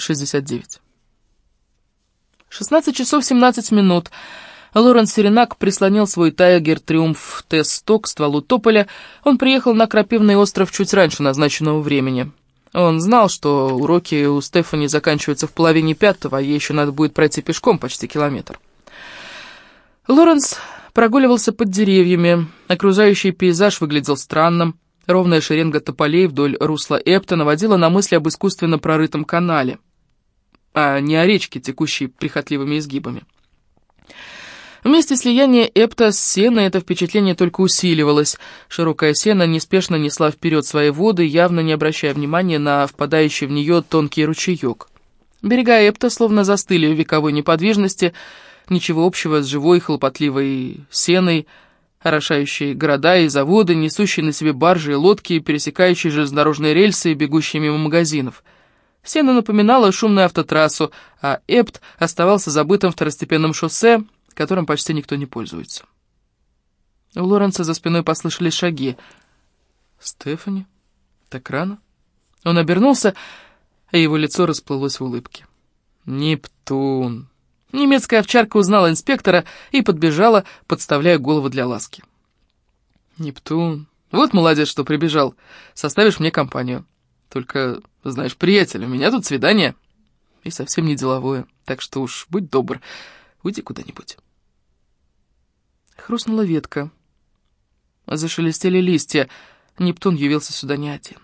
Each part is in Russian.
69. 16 часов 17 минут. Лоренс Серенак прислонил свой Тайгер Триумф Т-100 к стволу тополя. Он приехал на Крапивный остров чуть раньше назначенного времени. Он знал, что уроки у Стефани заканчиваются в половине пятого, а ей еще надо будет пройти пешком почти километр. Лоренс прогуливался под деревьями. Окружающий пейзаж выглядел странным. Ровная шеренга тополей вдоль русла Эпта наводила на мысли об искусственно прорытом канале, а не о речке, текущей прихотливыми изгибами. Вместе слияния Эпта с Сеной это впечатление только усиливалось. Широкая сена неспешно несла вперед свои воды, явно не обращая внимания на впадающий в нее тонкий ручеек. Берега Эпта словно застыли в вековой неподвижности, ничего общего с живой хлопотливой сеной, орошающей города и заводы, несущие на себе баржи и лодки, пересекающие железнодорожные рельсы и бегущие мимо магазинов. Сена напоминала шумную автотрассу, а Эпт оставался забытым второстепенным шоссе, которым почти никто не пользуется. У Лоренца за спиной послышались шаги. «Стефани? Так рано?» Он обернулся, а его лицо расплылось в улыбке. «Нептун!» Немецкая овчарка узнала инспектора и подбежала, подставляя голову для ласки. «Нептун, вот молодец, что прибежал. Составишь мне компанию. Только, знаешь, приятель, у меня тут свидание. И совсем не деловое, так что уж будь добр, уйди куда-нибудь». Хрустнула ветка. Зашелестели листья. Нептун явился сюда не один.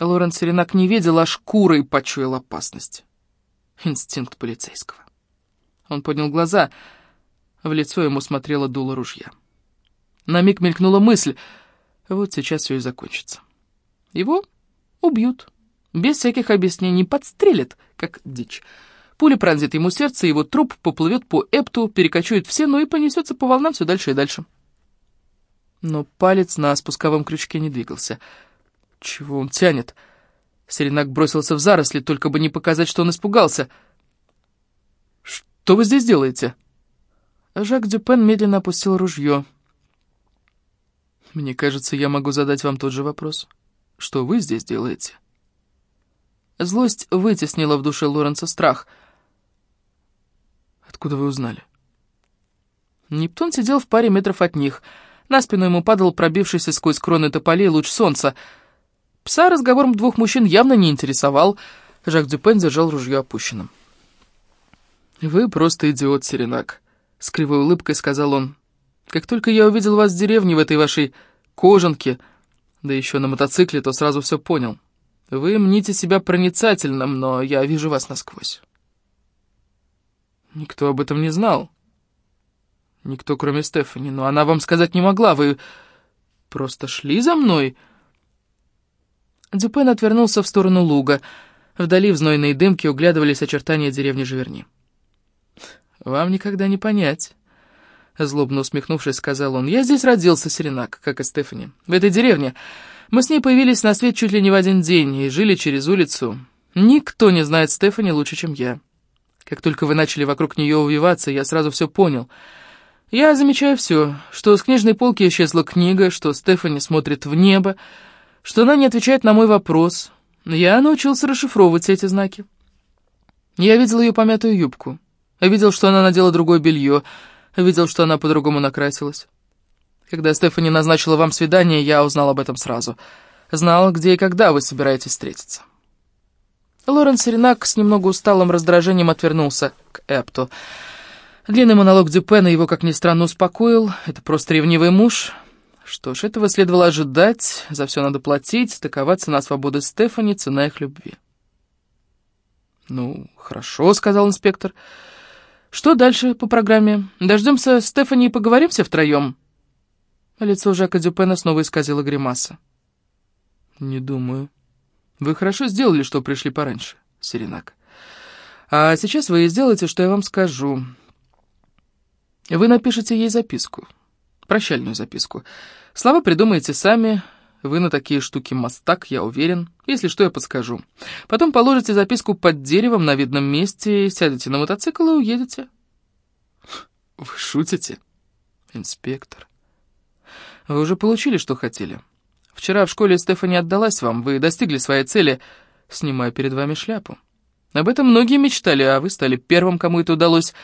Лорен Серенак не видел, а шкурой почуял опасность. Инстинкт полицейского. Он поднял глаза. В лицо ему смотрела дуло ружья. На миг мелькнула мысль. Вот сейчас все и закончится. Его убьют. Без всяких объяснений подстрелят, как дичь. Пуля пронзит ему сердце, его труп поплывет по эпту, перекочует в сену и понесется по волнам все дальше и дальше. Но палец на спусковом крючке не двигался. Чего он тянет? Серенак бросился в заросли, только бы не показать, что он испугался. «Что вы здесь делаете?» Жак Дюпен медленно опустил ружье. «Мне кажется, я могу задать вам тот же вопрос. Что вы здесь делаете?» Злость вытеснила в душе Лоренца страх — Откуда вы узнали?» Нептун сидел в паре метров от них. На спину ему падал пробившийся сквозь кроны тополей луч солнца. Пса разговором двух мужчин явно не интересовал. Жак Дюпен держал ружье опущенным. «Вы просто идиот, Серенак», — с кривой улыбкой сказал он. «Как только я увидел вас в деревне в этой вашей кожанке, да еще на мотоцикле, то сразу все понял. Вы мните себя проницательным, но я вижу вас насквозь». Никто об этом не знал. Никто, кроме Стефани. Но она вам сказать не могла. Вы просто шли за мной?» Дюпен отвернулся в сторону луга. Вдали в знойной дымке углядывались очертания деревни Живерни. «Вам никогда не понять», — злобно усмехнувшись, сказал он. «Я здесь родился, Серенак, как и Стефани. В этой деревне. Мы с ней появились на свет чуть ли не в один день и жили через улицу. Никто не знает Стефани лучше, чем я. Как только вы начали вокруг нее увиваться, я сразу все понял. Я замечаю все, что с книжной полки исчезла книга, что Стефани смотрит в небо, что она не отвечает на мой вопрос. Я научился расшифровывать эти знаки. Я видел ее помятую юбку, видел, что она надела другое белье, видел, что она по-другому накрасилась. Когда Стефани назначила вам свидание, я узнал об этом сразу. Знал, где и когда вы собираетесь встретиться. Лоренс Ренак с немного усталым раздражением отвернулся к Эпту. Длинный монолог Дюпена его, как ни странно, успокоил. Это просто ревнивый муж. Что ж, этого следовало ожидать. За все надо платить. Такова цена свободы Стефани, цена их любви. «Ну, хорошо», — сказал инспектор. «Что дальше по программе? Дождемся Стефани и поговорим все втроем?» Лицо Жака Дюпена снова исказило гримаса. «Не думаю». Вы хорошо сделали, что пришли пораньше, Серенак. А сейчас вы сделаете, что я вам скажу. Вы напишите ей записку, прощальную записку. Слова придумаете сами, вы на такие штуки мастак, я уверен. Если что, я подскажу. Потом положите записку под деревом на видном месте, сядете на мотоцикл и уедете. Вы шутите, инспектор? Вы уже получили, что хотели. Вчера в школе Стефани отдалась вам, вы достигли своей цели, снимая перед вами шляпу. Об этом многие мечтали, а вы стали первым, кому это удалось.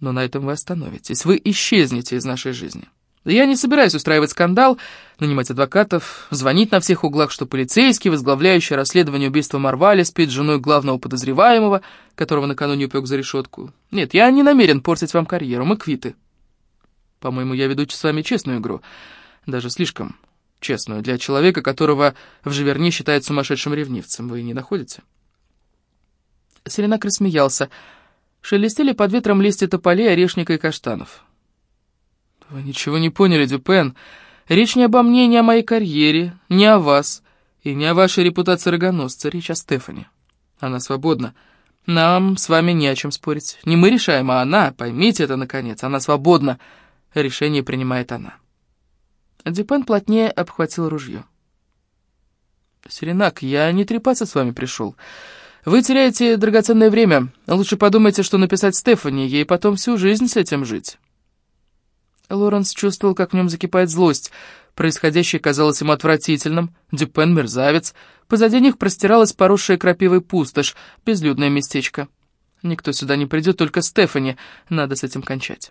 Но на этом вы остановитесь. Вы исчезнете из нашей жизни. Я не собираюсь устраивать скандал, нанимать адвокатов, звонить на всех углах, что полицейский, возглавляющий расследование убийства Марваля, спит с женой главного подозреваемого, которого накануне упек за решетку. Нет, я не намерен портить вам карьеру, мы квиты. По-моему, я веду с вами честную игру, даже слишком честную, для человека, которого в Живерне считают сумасшедшим ревнивцем. Вы не находите? Селенак рассмеялся. Шелестели под ветром листья тополей, орешника и каштанов. «Вы ничего не поняли, Дюпен. Речь не обо мне, не о моей карьере, не о вас и не о вашей репутации рогоносца. Речь о Стефане. Она свободна. Нам с вами не о чем спорить. Не мы решаем, а она. Поймите это, наконец. Она свободна. Решение принимает она». Дюпен плотнее обхватил ружье. «Серенак, я не трепаться с вами пришел. Вы теряете драгоценное время. Лучше подумайте, что написать Стефани, ей потом всю жизнь с этим жить». Лоренс чувствовал, как в нем закипает злость. Происходящее казалось ему отвратительным. Дюпен — мерзавец. Позади них простиралась поросшая крапивой пустошь, безлюдное местечко. Никто сюда не придет, только Стефани. Надо с этим кончать.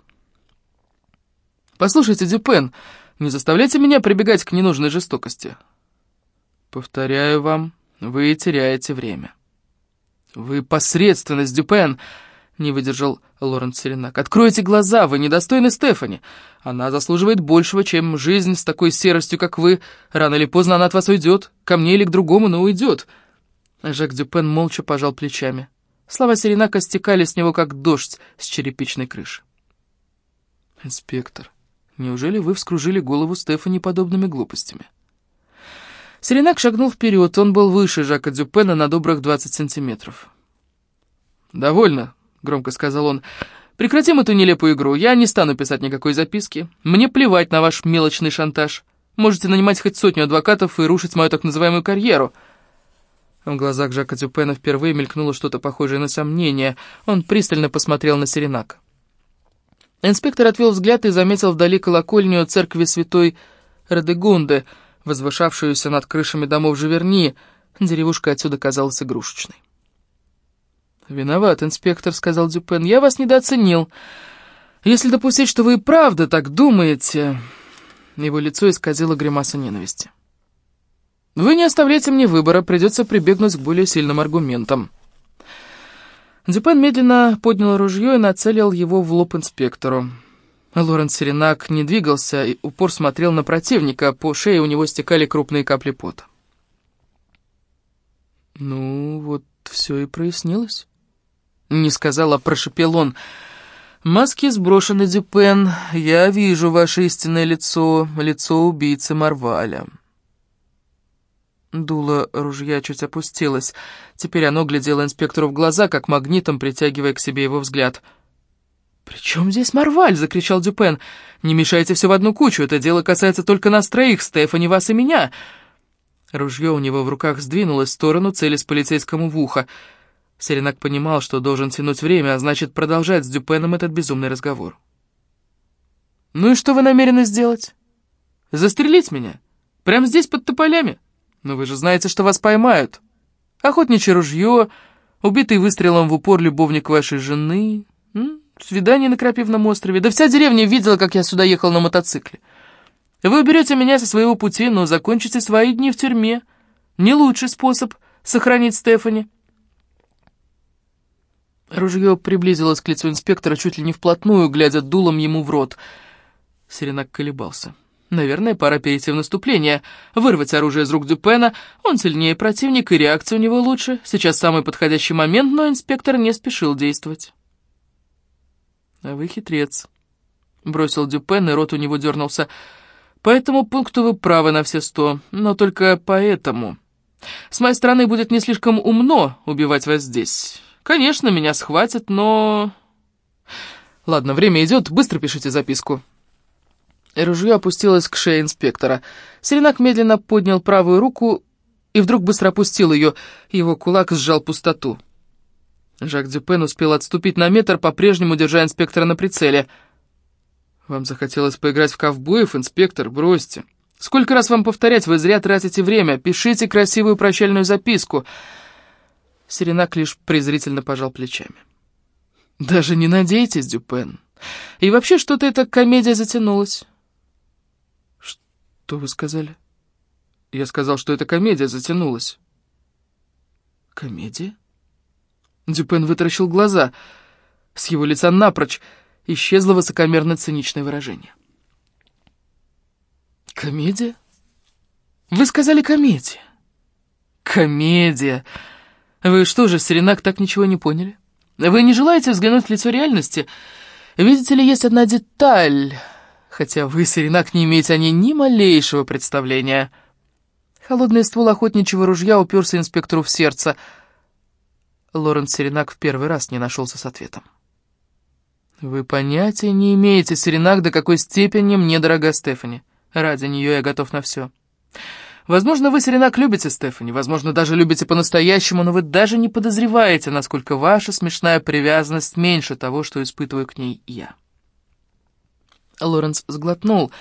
«Послушайте, Дюпен, не заставляйте меня прибегать к ненужной жестокости». «Повторяю вам, вы теряете время». «Вы посредственность, Дюпен!» Не выдержал Лоренс Серенак. «Откройте глаза, вы недостойны Стефани. Она заслуживает большего, чем жизнь с такой серостью, как вы. Рано или поздно она от вас уйдет. Ко мне или к другому, но уйдет». Жак Дюпен молча пожал плечами. Слова Серенака стекали с него, как дождь с черепичной крыши. «Инспектор, неужели вы вскружили голову Стефани подобными глупостями?» Серенак шагнул вперед, он был выше Жака Дюпена на добрых 20 сантиметров. «Довольно», громко сказал он. «Прекратим эту нелепую игру. Я не стану писать никакой записки. Мне плевать на ваш мелочный шантаж. Можете нанимать хоть сотню адвокатов и рушить мою так называемую карьеру». В глазах Жака Дюпена впервые мелькнуло что-то похожее на сомнение. Он пристально посмотрел на Серенак. Инспектор отвел взгляд и заметил вдали колокольню церкви святой Радегунды, возвышавшуюся над крышами домов Живерни. Деревушка отсюда казалась игрушечной. «Виноват, инспектор», — сказал Дюпен. «Я вас недооценил. Если допустить, что вы и правда так думаете...» Его лицо исказило гримаса ненависти. «Вы не оставляете мне выбора, придется прибегнуть к более сильным аргументам». Дюпен медленно поднял ружье и нацелил его в лоб инспектору. Лоренс Серенак не двигался и упор смотрел на противника, по шее у него стекали крупные капли пота. «Ну, вот все и прояснилось». Не сказала, прошепел он. «Маски сброшены, Дюпен. Я вижу ваше истинное лицо, лицо убийцы Марваля». Дуло ружья чуть опустилось. Теперь оно глядело инспектору в глаза, как магнитом притягивая к себе его взгляд. «При чем здесь Марваль?» — закричал Дюпен. «Не мешайте все в одну кучу, это дело касается только нас троих, Стефани, вас и меня». Ружье у него в руках сдвинулось в сторону, целясь полицейскому в ухо. Серенак понимал, что должен тянуть время, а значит продолжать с Дюпеном этот безумный разговор. «Ну и что вы намерены сделать? Застрелить меня? Прямо здесь под тополями? Но вы же знаете, что вас поймают. Охотничье ружье, убитый выстрелом в упор любовник вашей жены, свидание на Крапивном острове. Да вся деревня видела, как я сюда ехал на мотоцикле. Вы уберете меня со своего пути, но закончите свои дни в тюрьме. Не лучший способ сохранить Стефани». Ружье приблизилось к лицу инспектора чуть ли не вплотную, глядя дулом ему в рот. Серенак колебался. Наверное, пора перейти в наступление, вырвать оружие из рук Дюпена. Он сильнее противник, и реакция у него лучше. Сейчас самый подходящий момент, но инспектор не спешил действовать. «А вы хитрец», — бросил Дюпен, и рот у него дернулся. «По этому пункту вы правы на все сто, но только поэтому. С моей стороны будет не слишком умно убивать вас здесь». Конечно, меня схватят, но... Ладно, время идет, быстро пишите записку. Ружье опустилось к шее инспектора. Серенак медленно поднял правую руку и вдруг быстро опустил ее. Его кулак сжал пустоту. Жак Дюпен успел отступить на метр, по-прежнему держа инспектора на прицеле. «Вам захотелось поиграть в ковбоев, инспектор? Бросьте. Сколько раз вам повторять, вы зря тратите время. Пишите красивую прощальную записку». Серенак лишь презрительно пожал плечами. «Даже не надейтесь, Дюпен. И вообще что-то эта комедия затянулась». «Что вы сказали?» «Я сказал, что эта комедия затянулась». «Комедия?» Дюпен вытаращил глаза. С его лица напрочь исчезло высокомерно-циничное выражение. «Комедия? Вы сказали комедия?» «Комедия! Вы что же, Серенак, так ничего не поняли? Вы не желаете взглянуть в лицо реальности? Видите ли, есть одна деталь, хотя вы, Серенак, не имеете о ней ни малейшего представления». Холодный ствол охотничьего ружья уперся инспектору в сердце — Лоренс Серенак в первый раз не нашелся с ответом. «Вы понятия не имеете, Серенак, до какой степени мне дорога Стефани. Ради нее я готов на все. Возможно, вы, Серенак, любите Стефани, возможно, даже любите по-настоящему, но вы даже не подозреваете, насколько ваша смешная привязанность меньше того, что испытываю к ней я». Лоренс сглотнул,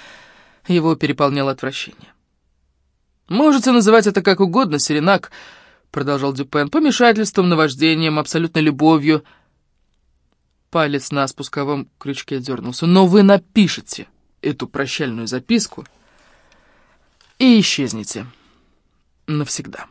его переполняло отвращение. «Можете называть это как угодно, Серенак», продолжал Дюпен, помешательством, наваждением, абсолютной любовью. Палец на спусковом крючке дернулся. Но вы напишете эту прощальную записку и исчезнете навсегда.